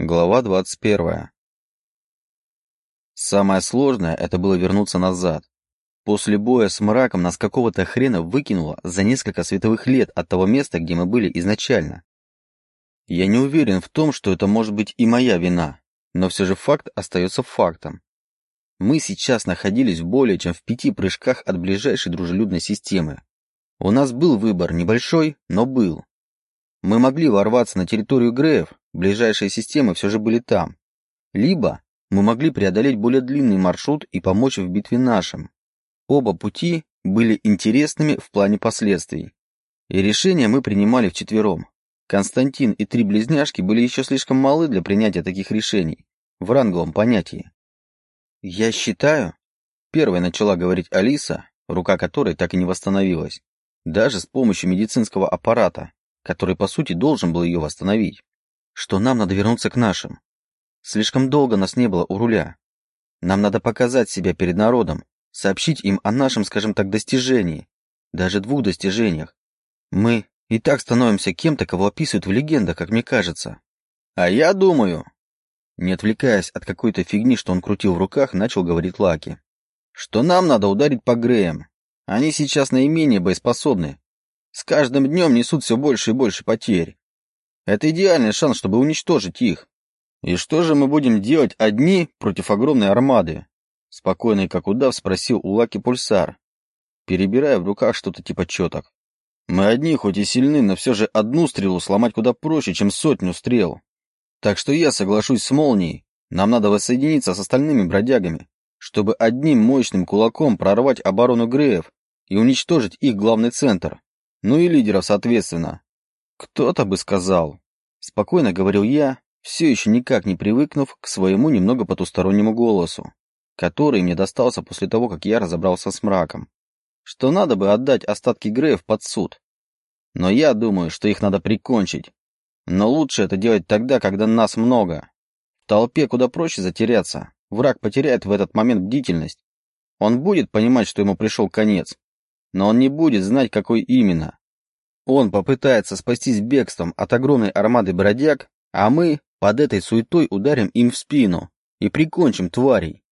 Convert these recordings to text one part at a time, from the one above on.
Глава 21. Самое сложное – это было вернуться назад. После боя с мраком нас какого-то хрена выкинуло за несколько световых лет от того места, где мы были изначально. Я не уверен в том, что это может быть и моя вина, но все же факт остается фактом. Мы сейчас находились более чем в пяти прыжках от ближайшей дружелюбной системы. У нас был выбор, небольшой, но был. Мы могли ворваться на территорию Греев, ближайшие системы все же были там. Либо мы могли преодолеть более длинный маршрут и помочь в битве нашим. Оба пути были интересными в плане последствий. И решения мы принимали вчетвером. Константин и три близняшки были еще слишком малы для принятия таких решений, в ранговом понятии. «Я считаю», — первой начала говорить Алиса, рука которой так и не восстановилась, даже с помощью медицинского аппарата, который, по сути, должен был ее восстановить, что нам надо вернуться к нашим. Слишком долго нас не было у руля. Нам надо показать себя перед народом, сообщить им о нашем, скажем так, достижении, даже двух достижениях. Мы и так становимся кем-то, кого описывают в легендах, как мне кажется. А я думаю, не отвлекаясь от какой-то фигни, что он крутил в руках, начал говорить Лаки, что нам надо ударить по Греям. Они сейчас наименее боеспособны, с каждым днем несут все больше и больше потерь. Это идеальный шанс, чтобы уничтожить их. И что же мы будем делать одни против огромной армады? Спокойно и как удав спросил у Лаки Пульсар, перебирая в руках что-то типа четок. Мы одни, хоть и сильны, но все же одну стрелу сломать куда проще, чем сотню стрел. Так что я соглашусь с молнией. Нам надо воссоединиться с остальными бродягами, чтобы одним мощным кулаком прорвать оборону Греев и уничтожить их главный центр ну и лидеров, соответственно. Кто-то бы сказал. Спокойно говорил я, все еще никак не привыкнув к своему немного потустороннему голосу, который мне достался после того, как я разобрался с мраком. Что надо бы отдать остатки Греев под суд. Но я думаю, что их надо прикончить. Но лучше это делать тогда, когда нас много. В толпе куда проще затеряться. Враг потеряет в этот момент бдительность. Он будет понимать, что ему пришел конец, но он не будет знать, какой именно. Он попытается спастись бегством от огромной армады бродяг, а мы под этой суетой ударим им в спину и прикончим тварей.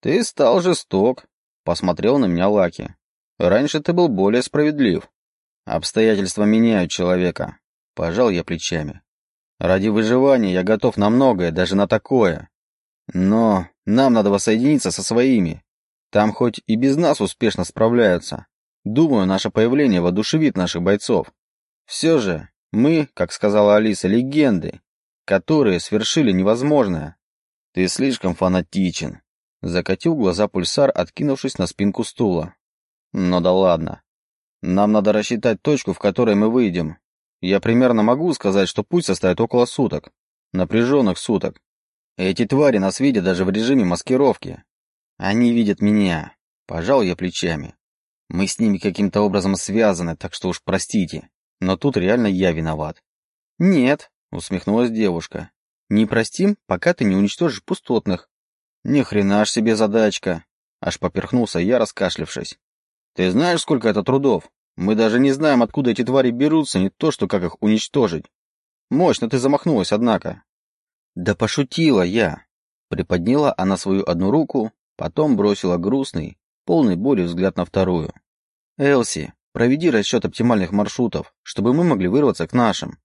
Ты стал жесток, посмотрел на меня Лаки. Раньше ты был более справедлив. Обстоятельства меняют человека. Пожал я плечами. Ради выживания я готов на многое, даже на такое. Но нам надо воссоединиться со своими. Там хоть и без нас успешно справляются, Думаю, наше появление воодушевит наших бойцов. Все же, мы, как сказала Алиса, легенды, которые свершили невозможное. Ты слишком фанатичен. Закатил глаза пульсар, откинувшись на спинку стула. Но да ладно. Нам надо рассчитать точку, в которой мы выйдем. Я примерно могу сказать, что путь составит около суток. Напряженных суток. Эти твари нас видят даже в режиме маскировки. Они видят меня. Пожал я плечами. Мы с ними каким-то образом связаны, так что уж простите. Но тут реально я виноват. Нет, усмехнулась девушка. Не простим, пока ты не уничтожишь пустотных. Ни хрена ж себе задачка. Аж поперхнулся я, раскашлявшись. Ты знаешь, сколько это трудов? Мы даже не знаем, откуда эти твари берутся, не то, что как их уничтожить. Мощно ты замахнулась, однако. Да пошутила я. Приподняла она свою одну руку, потом бросила грустный, полный боли взгляд на вторую. «Элси, проведи расчет оптимальных маршрутов, чтобы мы могли вырваться к нашим.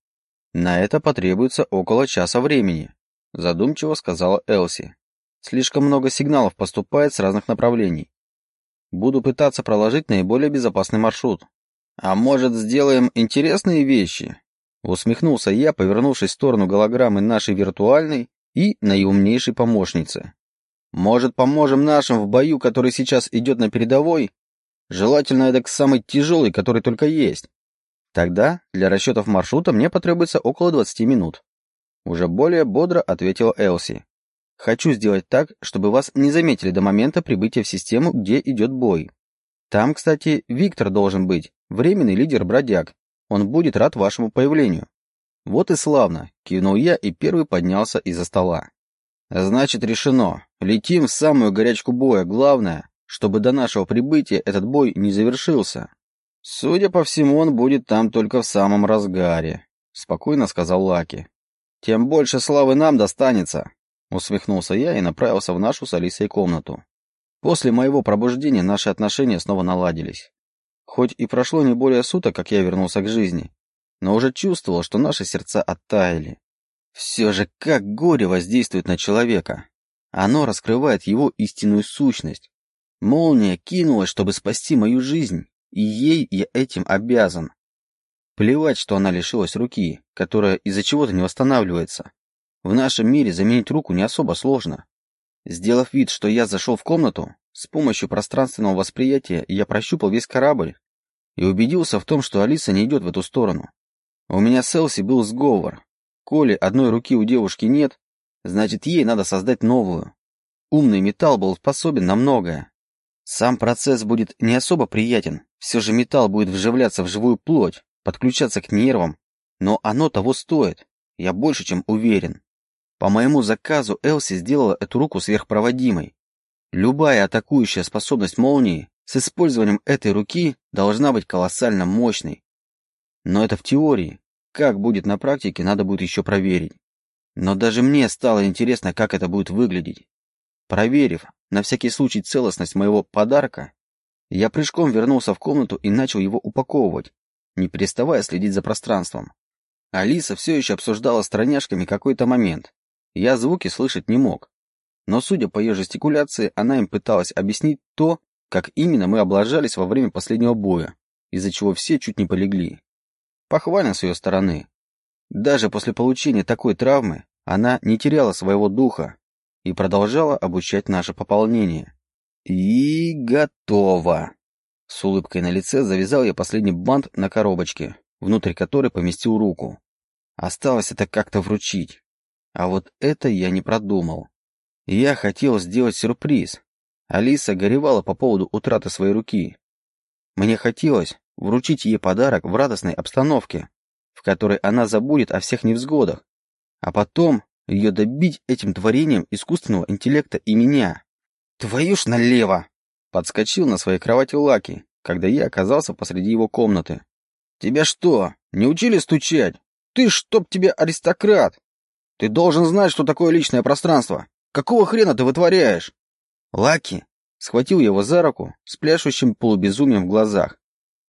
На это потребуется около часа времени», задумчиво сказала Элси. «Слишком много сигналов поступает с разных направлений. Буду пытаться проложить наиболее безопасный маршрут. А может, сделаем интересные вещи?» Усмехнулся я, повернувшись в сторону голограммы нашей виртуальной и наиумнейшей помощницы. «Может, поможем нашим в бою, который сейчас идет на передовой, Желательно это к самый тяжелый, который только есть. Тогда для расчетов маршрута мне потребуется около 20 минут. Уже более бодро ответила Элси. Хочу сделать так, чтобы вас не заметили до момента прибытия в систему, где идет бой. Там, кстати, Виктор должен быть, временный лидер бродяг. Он будет рад вашему появлению. Вот и славно, кивнул я и первый поднялся из-за стола. Значит, решено. Летим в самую горячку боя. Главное, чтобы до нашего прибытия этот бой не завершился. Судя по всему, он будет там только в самом разгаре, спокойно сказал Лаки. тем больше славы нам достанется, усмехнулся я и направился в нашу с Алисой комнату. После моего пробуждения наши отношения снова наладились. Хоть и прошло не более суток, как я вернулся к жизни, но уже чувствовал, что наши сердца оттаяли. Все же как горе воздействует на человека. Оно раскрывает его истинную сущность. Молния кинулась, чтобы спасти мою жизнь, и ей я этим обязан. Плевать, что она лишилась руки, которая из-за чего-то не восстанавливается. В нашем мире заменить руку не особо сложно. Сделав вид, что я зашел в комнату, с помощью пространственного восприятия я прощупал весь корабль и убедился в том, что Алиса не идет в эту сторону. У меня с Элси был сговор. Коли одной руки у девушки нет, значит ей надо создать новую. Умный металл был способен на многое. Сам процесс будет не особо приятен, все же металл будет вживляться в живую плоть, подключаться к нервам, но оно того стоит, я больше чем уверен. По моему заказу Элси сделала эту руку сверхпроводимой. Любая атакующая способность молнии с использованием этой руки должна быть колоссально мощной. Но это в теории. Как будет на практике, надо будет еще проверить. Но даже мне стало интересно, как это будет выглядеть. Проверив на всякий случай целостность моего подарка, я прыжком вернулся в комнату и начал его упаковывать, не переставая следить за пространством. Алиса все еще обсуждала с троняшками какой-то момент, я звуки слышать не мог. Но, судя по ее жестикуляции, она им пыталась объяснить то, как именно мы облажались во время последнего боя, из-за чего все чуть не полегли. Похвально с ее стороны. Даже после получения такой травмы она не теряла своего духа и продолжала обучать наше пополнение. И готово. С улыбкой на лице завязал я последний бант на коробочке, внутрь которой поместил руку. Осталось это как-то вручить. А вот это я не продумал. Я хотел сделать сюрприз. Алиса горевала по поводу утраты своей руки. Мне хотелось вручить ей подарок в радостной обстановке, в которой она забудет о всех невзгодах, а потом ее добить этим творением искусственного интеллекта и меня. «Твою ж налево!» Подскочил на своей кровати Лаки, когда я оказался посреди его комнаты. «Тебя что, не учили стучать? Ты чтоб тебе аристократ! Ты должен знать, что такое личное пространство. Какого хрена ты вытворяешь? Лаки схватил его за руку с пляшущим полубезумием в глазах.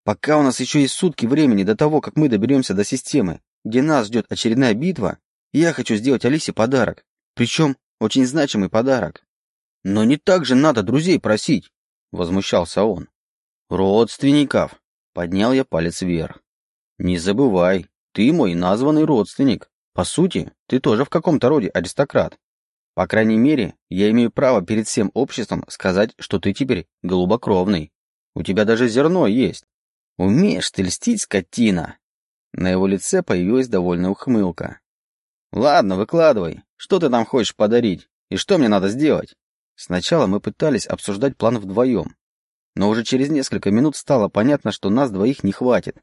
Пока у нас еще есть сутки времени до того, как мы доберемся до системы, где нас ждет очередная битва, я хочу сделать Алисе подарок. Причем очень значимый подарок. Но не так же надо друзей просить, возмущался он. Родственников. Поднял я палец вверх. Не забывай, ты мой названный родственник. По сути, ты тоже в каком-то роде аристократ. По крайней мере, я имею право перед всем обществом сказать, что ты теперь голубокровный. У тебя даже зерно есть. Умеешь ты льстить, скотина!» На его лице появилась довольная ухмылка. «Ладно, выкладывай. Что ты там хочешь подарить? И что мне надо сделать?» Сначала мы пытались обсуждать план вдвоем. Но уже через несколько минут стало понятно, что нас двоих не хватит.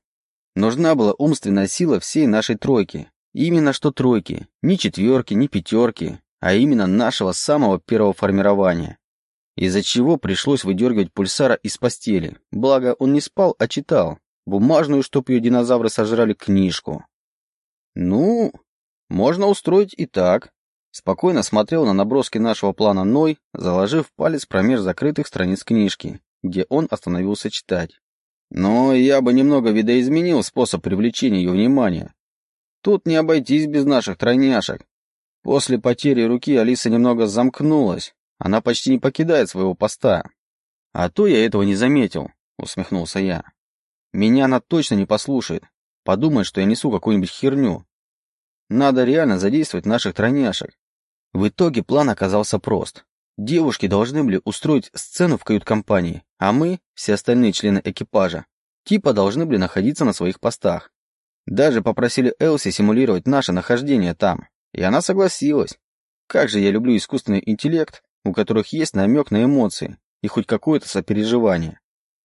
Нужна была умственная сила всей нашей тройки, Именно что тройки, ни четверки, ни пятерки, а именно нашего самого первого формирования. Из-за чего пришлось выдергивать пульсара из постели. Благо, он не спал, а читал. Бумажную, чтоб ее динозавры сожрали, книжку. Ну, можно устроить и так. Спокойно смотрел на наброски нашего плана Ной, заложив палец промеж закрытых страниц книжки, где он остановился читать. Но я бы немного видоизменил способ привлечения ее внимания, Тут не обойтись без наших тройняшек. После потери руки Алиса немного замкнулась. Она почти не покидает своего поста. А то я этого не заметил, усмехнулся я. Меня она точно не послушает. Подумает, что я несу какую-нибудь херню. Надо реально задействовать наших тройняшек. В итоге план оказался прост. Девушки должны были устроить сцену в кают-компании, а мы, все остальные члены экипажа, типа должны были находиться на своих постах. Даже попросили Элси симулировать наше нахождение там, и она согласилась. Как же я люблю искусственный интеллект, у которых есть намек на эмоции и хоть какое-то сопереживание.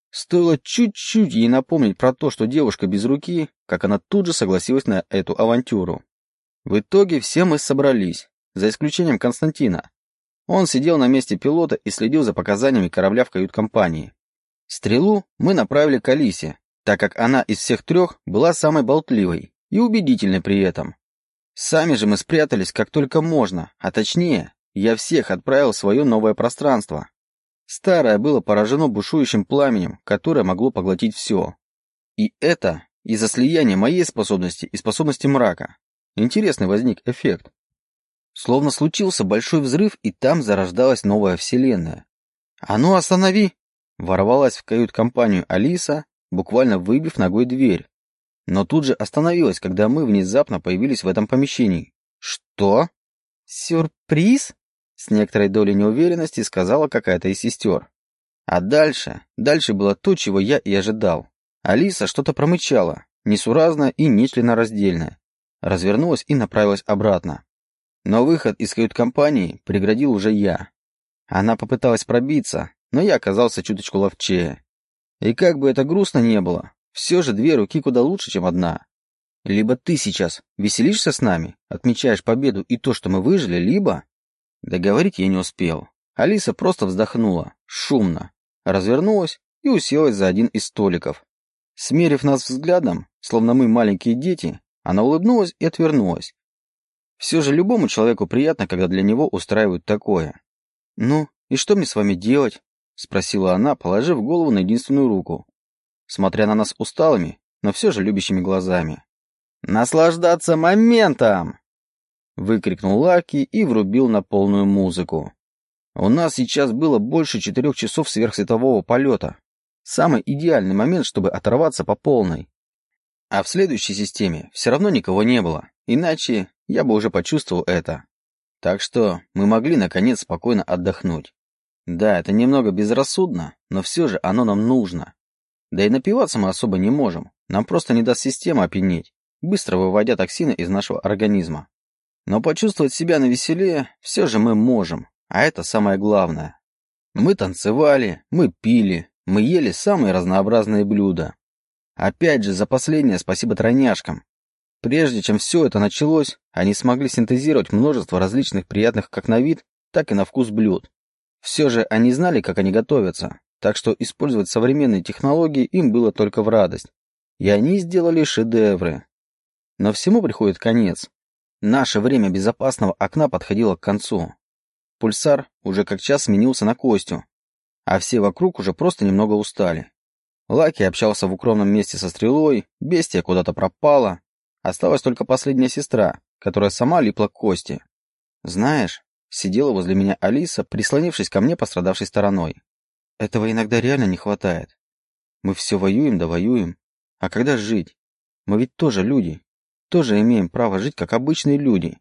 Стоило чуть-чуть ей напомнить про то, что девушка без руки, как она тут же согласилась на эту авантюру. В итоге все мы собрались, за исключением Константина. Он сидел на месте пилота и следил за показаниями корабля в кают-компании. Стрелу мы направили к Алисе, так как она из всех трех была самой болтливой и убедительной при этом. Сами же мы спрятались как только можно, а точнее, я всех отправил в свое новое пространство. Старое было поражено бушующим пламенем, которое могло поглотить все. И это из-за слияния моей способности и способности мрака. Интересный возник эффект. Словно случился большой взрыв, и там зарождалась новая вселенная. «А ну останови!» Ворвалась в кают-компанию Алиса, буквально выбив ногой дверь. Но тут же остановилась, когда мы внезапно появились в этом помещении. «Что?» «Сюрприз?» С некоторой долей неуверенности сказала какая-то из сестер. А дальше, дальше было то, чего я и ожидал. Алиса что-то промычала, несуразно и нечленораздельно. Развернулась и направилась обратно. Но выход из кают-компании преградил уже я. Она попыталась пробиться, но я оказался чуточку ловчее. И как бы это грустно не было, все же две руки куда лучше, чем одна. Либо ты сейчас веселишься с нами, отмечаешь победу и то, что мы выжили, либо... Договорить я не успел. Алиса просто вздохнула, шумно, развернулась и уселась за один из столиков. Смерив нас взглядом, словно мы маленькие дети, она улыбнулась и отвернулась. Все же любому человеку приятно, когда для него устраивают такое. «Ну, и что мне с вами делать?» — спросила она, положив голову на единственную руку, смотря на нас усталыми, но все же любящими глазами. «Наслаждаться моментом!» — выкрикнул Лаки и врубил на полную музыку. У нас сейчас было больше четырех часов сверхсветового полета. Самый идеальный момент, чтобы оторваться по полной. А в следующей системе все равно никого не было, иначе я бы уже почувствовал это. Так что мы могли наконец спокойно отдохнуть. Да, это немного безрассудно, но все же оно нам нужно. Да и напиваться мы особо не можем, нам просто не даст система опьянеть, быстро выводя токсины из нашего организма. Но почувствовать себя на веселее все же мы можем, а это самое главное. Мы танцевали, мы пили, мы ели самые разнообразные блюда. Опять же, за последнее спасибо тройняшкам. Прежде чем все это началось, они смогли синтезировать множество различных приятных как на вид, так и на вкус блюд. Все же они знали, как они готовятся, так что использовать современные технологии им было только в радость. И они сделали шедевры. Но всему приходит конец. Наше время безопасного окна подходило к концу. Пульсар уже как час сменился на Костю, а все вокруг уже просто немного устали. Лаки общался в укромном месте со стрелой, бестия куда-то пропала. Осталась только последняя сестра, которая сама липла к Косте. Знаешь, сидела возле меня Алиса, прислонившись ко мне пострадавшей стороной. Этого иногда реально не хватает. Мы все воюем да воюем. А когда жить? Мы ведь тоже люди. Тоже имеем право жить, как обычные люди.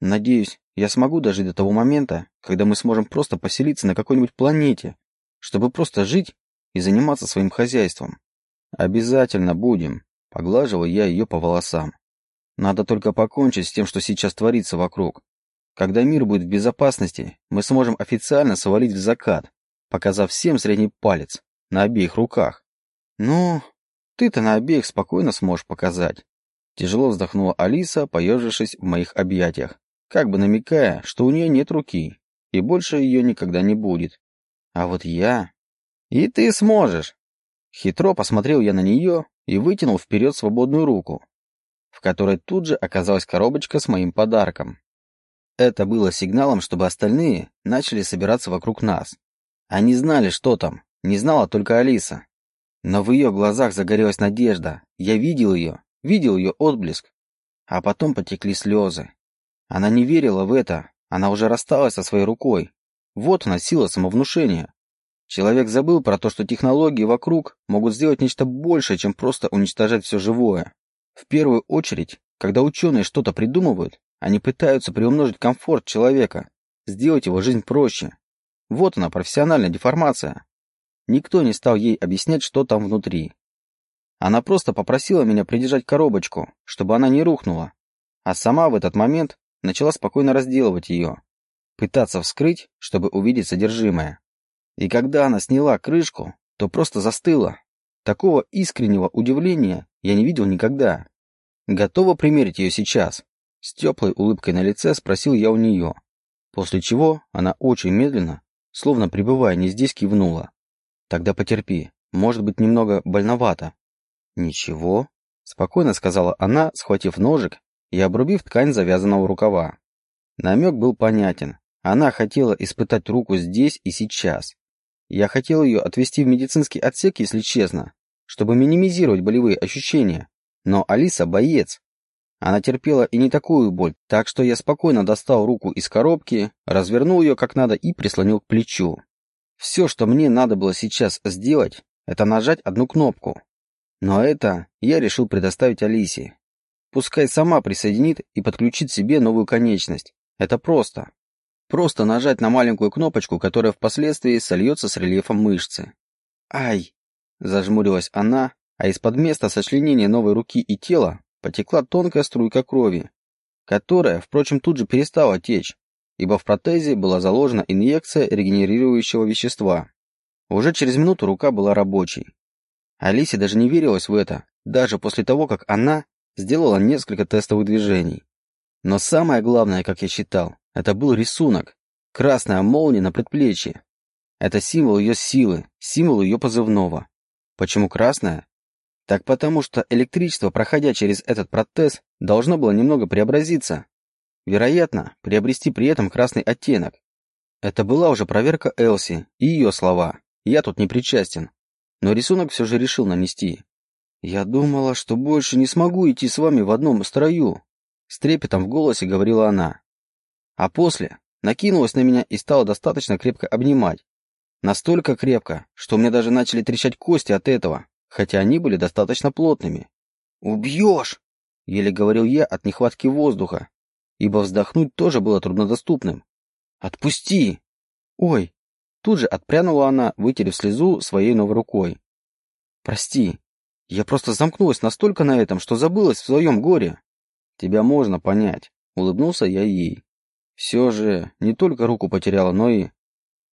Надеюсь, я смогу дожить до того момента, когда мы сможем просто поселиться на какой-нибудь планете, чтобы просто жить и заниматься своим хозяйством. Обязательно будем, поглаживал я ее по волосам. Надо только покончить с тем, что сейчас творится вокруг. Когда мир будет в безопасности, мы сможем официально свалить в закат, показав всем средний палец на обеих руках. Ну, ты-то на обеих спокойно сможешь показать. Тяжело вздохнула Алиса, поежившись в моих объятиях, как бы намекая, что у нее нет руки, и больше ее никогда не будет. А вот я... И ты сможешь. Хитро посмотрел я на нее и вытянул вперед свободную руку, в которой тут же оказалась коробочка с моим подарком. Это было сигналом, чтобы остальные начали собираться вокруг нас. Они знали, что там, не знала только Алиса. Но в ее глазах загорелась надежда. Я видел ее, видел ее отблеск. А потом потекли слезы. Она не верила в это, она уже рассталась со своей рукой, вот она, сила самовнушения. Человек забыл про то, что технологии вокруг могут сделать нечто большее, чем просто уничтожать все живое. В первую очередь, когда ученые что-то придумывают, они пытаются приумножить комфорт человека, сделать его жизнь проще. Вот она, профессиональная деформация. Никто не стал ей объяснять, что там внутри. Она просто попросила меня придержать коробочку, чтобы она не рухнула, а сама в этот момент начала спокойно разделывать ее пытаться вскрыть, чтобы увидеть содержимое. И когда она сняла крышку, то просто застыла. Такого искреннего удивления я не видел никогда. Готова примерить ее сейчас? С теплой улыбкой на лице спросил я у нее. После чего она очень медленно, словно пребывая не здесь, кивнула. Тогда потерпи, может быть немного больновато. Ничего, спокойно сказала она, схватив ножик и обрубив ткань завязанного рукава. Намек был понятен. Она хотела испытать руку здесь и сейчас. Я хотел ее отвезти в медицинский отсек, если честно, чтобы минимизировать болевые ощущения. Но Алиса боец. Она терпела и не такую боль, так что я спокойно достал руку из коробки, развернул ее как надо и прислонил к плечу. Все, что мне надо было сейчас сделать, это нажать одну кнопку. Но это я решил предоставить Алисе. Пускай сама присоединит и подключит себе новую конечность. Это просто. Просто нажать на маленькую кнопочку, которая впоследствии сольется с рельефом мышцы. «Ай!» – зажмурилась она, а из-под места сочленения новой руки и тела потекла тонкая струйка крови, которая, впрочем, тут же перестала течь, ибо в протезе была заложена инъекция регенерирующего вещества. Уже через минуту рука была рабочей. Алисе даже не верилось в это, даже после того, как она сделала несколько тестовых движений. Но самое главное, как я считал, это был рисунок. Красная молния на предплечье. Это символ ее силы, символ ее позывного. Почему красная? Так потому что электричество, проходя через этот протез, должно было немного преобразиться. Вероятно, приобрести при этом красный оттенок. Это была уже проверка Элси и ее слова. Я тут не причастен. Но рисунок все же решил нанести. Я думала, что больше не смогу идти с вами в одном строю. С трепетом в голосе говорила она. А после накинулась на меня и стала достаточно крепко обнимать. Настолько крепко, что меня даже начали трещать кости от этого, хотя они были достаточно плотными. «Убьешь!» — еле говорил я от нехватки воздуха, ибо вздохнуть тоже было труднодоступным. «Отпусти!» «Ой!» Тут же отпрянула она, вытерев слезу своей новой рукой. «Прости, я просто замкнулась настолько на этом, что забылась в своем горе». «Тебя можно понять», — улыбнулся я ей. «Все же не только руку потеряла, но и...»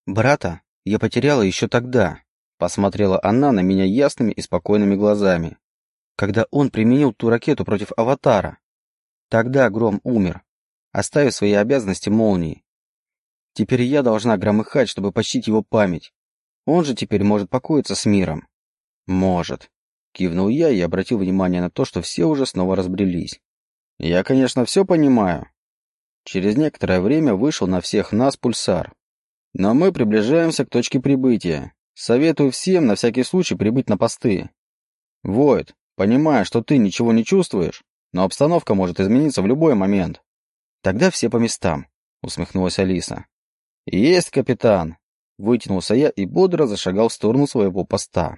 «Брата я потеряла еще тогда», — посмотрела она на меня ясными и спокойными глазами. «Когда он применил ту ракету против Аватара. Тогда Гром умер, оставив свои обязанности молнии. Теперь я должна громыхать, чтобы почтить его память. Он же теперь может покоиться с миром. Может. Кивнул я и обратил внимание на то, что все уже снова разбрелись. Я, конечно, все понимаю. Через некоторое время вышел на всех нас пульсар. Но мы приближаемся к точке прибытия. Советую всем на всякий случай прибыть на посты. Войд, понимая, что ты ничего не чувствуешь, но обстановка может измениться в любой момент. Тогда все по местам, усмехнулась Алиса. «Есть, капитан!» Вытянулся я и бодро зашагал в сторону своего поста.